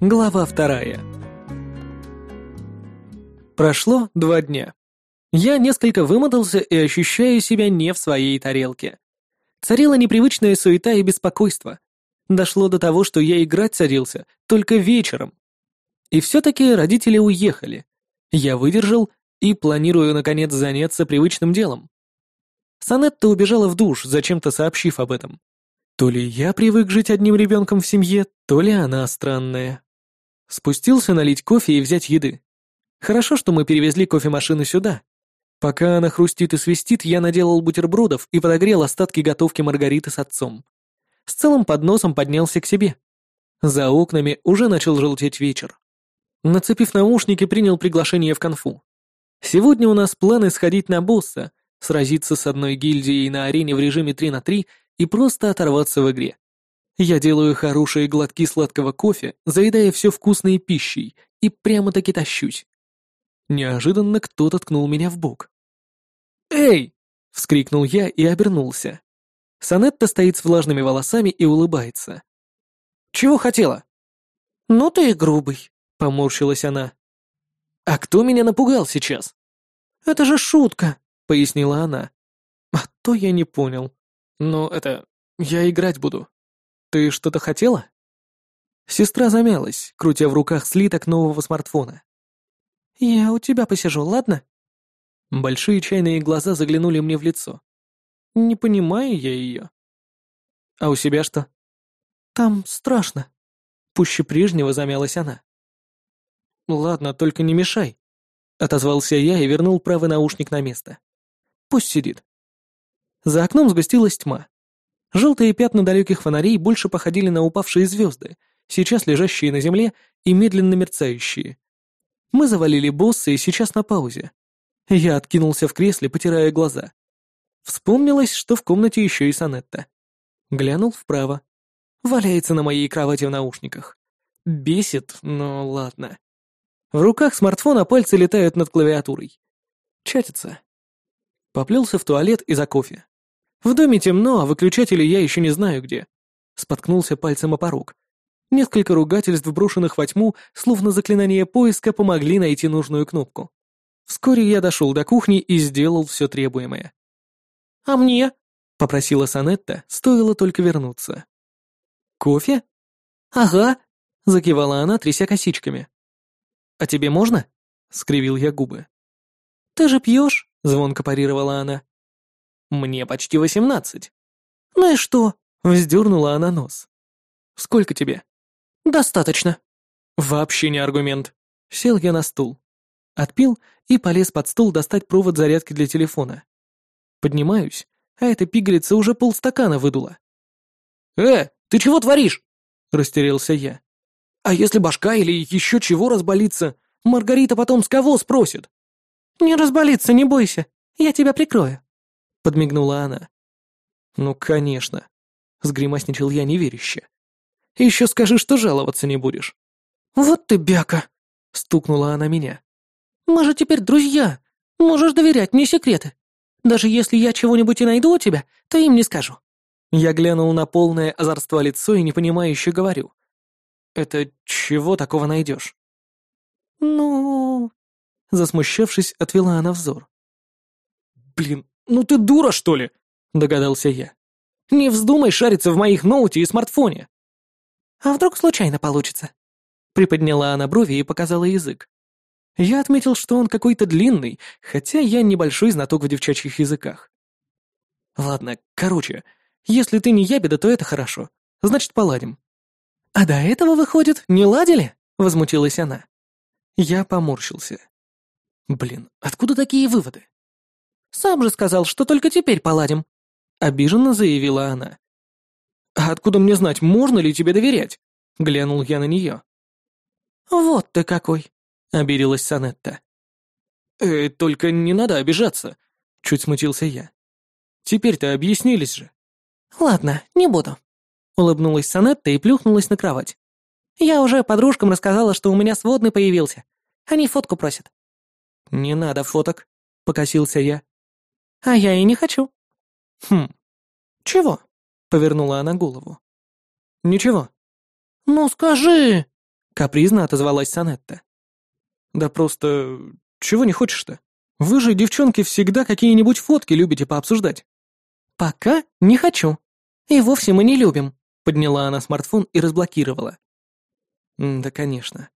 Глава вторая. Прошло два дня. Я несколько вымотался и ощущаю себя не в своей тарелке. Царила непривычная суета и беспокойство. Дошло до того, что я играть садился только вечером. И все-таки родители уехали. Я выдержал и планирую, наконец, заняться привычным делом. Санетта убежала в душ, зачем-то сообщив об этом. То ли я привык жить одним ребенком в семье, то ли она странная. Спустился налить кофе и взять еды. Хорошо, что мы перевезли кофемашину сюда. Пока она хрустит и свистит, я наделал бутербродов и подогрел остатки готовки Маргариты с отцом. С целым подносом поднялся к себе. За окнами уже начал желтеть вечер. Нацепив наушники, принял приглашение в конфу. Сегодня у нас планы сходить на босса, сразиться с одной гильдией на арене в режиме 3 на 3 и просто оторваться в игре. Я делаю хорошие глотки сладкого кофе, заедая все вкусной пищей, и прямо-таки тащусь. Неожиданно кто-то ткнул меня в бок. «Эй!» — вскрикнул я и обернулся. Санетта стоит с влажными волосами и улыбается. «Чего хотела?» «Ну ты и грубый», — поморщилась она. «А кто меня напугал сейчас?» «Это же шутка», — пояснила она. «А то я не понял. Но это... я играть буду». «Ты что-то хотела?» Сестра замялась, крутя в руках слиток нового смартфона. «Я у тебя посижу, ладно?» Большие чайные глаза заглянули мне в лицо. Не понимаю я ее. «А у себя что?» «Там страшно». Пуще прежнего замялась она. «Ладно, только не мешай», — отозвался я и вернул правый наушник на место. «Пусть сидит». За окном сгустилась тьма. Желтые пятна далеких фонарей больше походили на упавшие звезды, сейчас лежащие на земле и медленно мерцающие. Мы завалили босса и сейчас на паузе. Я откинулся в кресле, потирая глаза. Вспомнилось, что в комнате еще и Санетта. Глянул вправо. Валяется на моей кровати в наушниках. Бесит, но ладно. В руках смартфона пальцы летают над клавиатурой. Чатится. Поплелся в туалет и за кофе. В доме темно, а выключатели я еще не знаю где. Споткнулся пальцем о порог. Несколько ругательств, брошенных во тьму, словно заклинание поиска, помогли найти нужную кнопку. Вскоре я дошел до кухни и сделал все требуемое. «А мне?» — попросила Санетта, стоило только вернуться. «Кофе?» «Ага», — закивала она, тряся косичками. «А тебе можно?» — скривил я губы. «Ты же пьешь?» — звонко парировала она. «Мне почти восемнадцать». «Ну и что?» — вздернула она нос. «Сколько тебе?» «Достаточно». «Вообще не аргумент». Сел я на стул. Отпил и полез под стол достать провод зарядки для телефона. Поднимаюсь, а эта пигалица уже полстакана выдула. «Э, ты чего творишь?» — растерялся я. «А если башка или еще чего разболится, Маргарита потом с кого спросит?» «Не разболится, не бойся, я тебя прикрою», — подмигнула она. «Ну, конечно», — сгримасничал я неверяще. «Еще скажи, что жаловаться не будешь». «Вот ты бяка!» — стукнула она меня. «Мы же теперь друзья. Можешь доверять мне секреты. Даже если я чего-нибудь и найду у тебя, то им не скажу». Я глянул на полное озорство лицо и непонимающе говорю. «Это чего такого найдешь?» «Ну...» Засмущавшись, отвела она взор. «Блин, ну ты дура, что ли?» — догадался я. «Не вздумай шариться в моих ноуте и смартфоне!» «А вдруг случайно получится?» Приподняла она брови и показала язык. Я отметил, что он какой-то длинный, хотя я небольшой знаток в девчачьих языках. Ладно, короче, если ты не ябеда, то это хорошо. Значит, поладим. А до этого, выходит, не ладили? Возмутилась она. Я поморщился. Блин, откуда такие выводы? Сам же сказал, что только теперь поладим. Обиженно заявила она. А откуда мне знать, можно ли тебе доверять? Глянул я на нее. «Вот ты какой!» — обиделась Санетта. «Э, только не надо обижаться», — чуть смутился я. «Теперь-то объяснились же». «Ладно, не буду», — улыбнулась Санетта и плюхнулась на кровать. «Я уже подружкам рассказала, что у меня сводный появился. Они фотку просят». «Не надо фоток», — покосился я. «А я и не хочу». «Хм. Чего?» — повернула она голову. «Ничего». «Ну скажи!» Капризно отозвалась Санетта. Да просто... Чего не хочешь-то? Вы же, девчонки, всегда какие-нибудь фотки любите пообсуждать. Пока не хочу. И вовсе мы не любим. Подняла она смартфон и разблокировала. Да, конечно.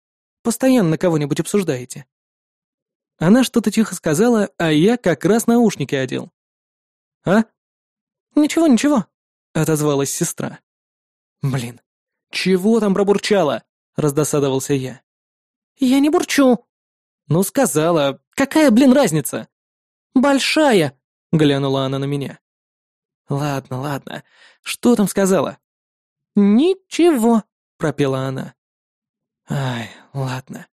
Постоянно кого-нибудь обсуждаете. Она что-то тихо сказала, а я как раз наушники одел. «А?» «Ничего, ничего», — отозвалась сестра. «Блин, чего там пробурчала?» — раздосадовался я. «Я не бурчу». «Ну, сказала. Какая, блин, разница?» «Большая», — глянула она на меня. «Ладно, ладно. Что там сказала?» «Ничего», — пропела она. «Ай, ладно».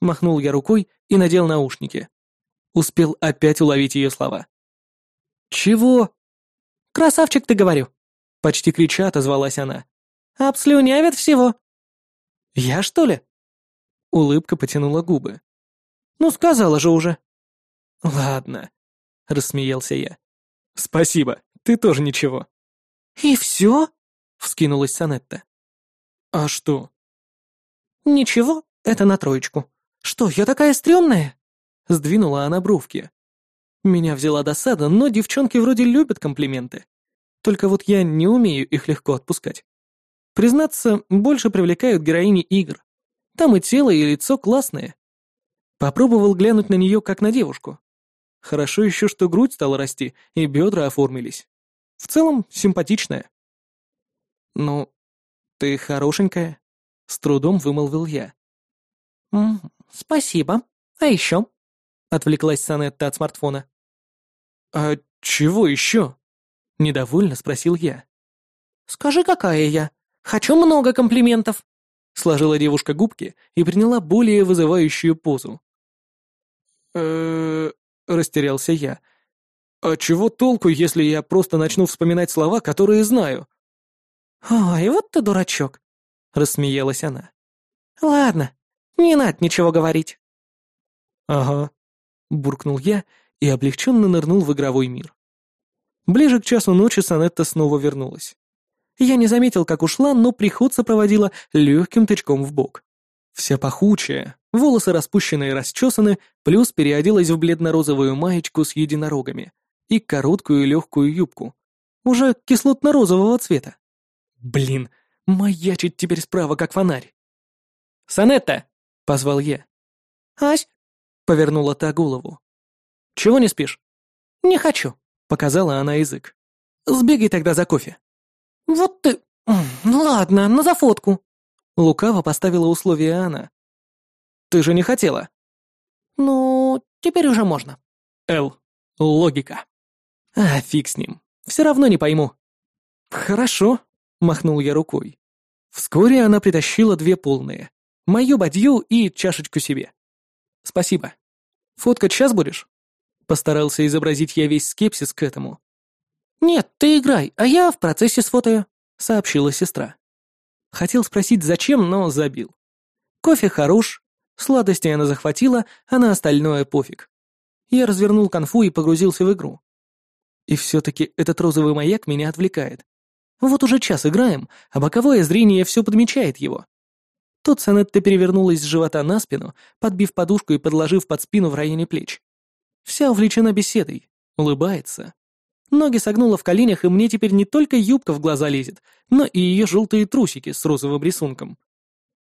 Махнул я рукой и надел наушники. Успел опять уловить ее слова. «Чего?» «Красавчик ты, говорю!» Почти крича отозвалась она. «Обслюнявит всего!» «Я, что ли?» Улыбка потянула губы. «Ну, сказала же уже!» «Ладно», — рассмеялся я. «Спасибо, ты тоже ничего». «И все?» — вскинулась Санетта. «А что?» «Ничего, это на троечку. Что, я такая стрёмная?» Сдвинула она бровки. Меня взяла досада, но девчонки вроде любят комплименты. Только вот я не умею их легко отпускать. Признаться, больше привлекают героини игр. Там и тело, и лицо классные. Попробовал глянуть на нее как на девушку. Хорошо еще, что грудь стала расти, и бедра оформились. В целом, симпатичная. «Ну, ты хорошенькая», — с трудом вымолвил я. «М «Спасибо. А еще?» — отвлеклась Санетта от смартфона. «А чего еще?» — недовольно спросил я. «Скажи, какая я? Хочу много комплиментов!» Сложила девушка губки и приняла более вызывающую позу. э растерялся я. «А чего толку, если я просто начну вспоминать слова, которые знаю?» «Ой, вот ты дурачок!» — рассмеялась она. «Ладно, не надо ничего говорить». «Ага», — буркнул я и облегченно нырнул в игровой мир. Ближе к часу ночи Санетта снова вернулась. Я не заметил, как ушла, но приход сопроводила легким тычком в бок. Вся пахучая, волосы распущенные и расчесаны, плюс переоделась в бледно-розовую маечку с единорогами и короткую легкую юбку, уже кислотно-розового цвета. Блин, маячит теперь справа, как фонарь. «Санетта!» — позвал я. «Ась!» — повернула та голову. «Чего не спишь?» «Не хочу», — показала она язык. «Сбегай тогда за кофе». «Вот ты... Ну ладно, на зафотку». Лукаво поставила условие она. «Ты же не хотела?» «Ну, теперь уже можно». «Эл, логика». «А, фиг с ним. Все равно не пойму». «Хорошо», — махнул я рукой. Вскоре она притащила две полные. Мою бадью и чашечку себе. «Спасибо. Фоткать сейчас будешь?» Постарался изобразить я весь скепсис к этому. «Нет, ты играй, а я в процессе сфотою», — сообщила сестра. Хотел спросить, зачем, но забил. Кофе хорош, сладости она захватила, а на остальное пофиг. Я развернул конфу и погрузился в игру. И все-таки этот розовый маяк меня отвлекает. Вот уже час играем, а боковое зрение все подмечает его. Тут Санетта перевернулась с живота на спину, подбив подушку и подложив под спину в районе плеч. Вся увлечена беседой, улыбается. Ноги согнула в коленях, и мне теперь не только юбка в глаза лезет, но и ее желтые трусики с розовым рисунком.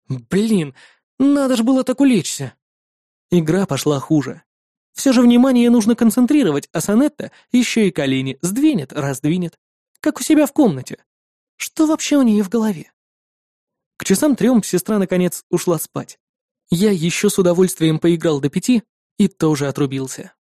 Блин, надо же было так улечься. Игра пошла хуже. Все же внимание нужно концентрировать, а Санетта еще и колени сдвинет, раздвинет. Как у себя в комнате. Что вообще у нее в голове? К часам трем сестра, наконец, ушла спать. Я еще с удовольствием поиграл до пяти и тоже отрубился.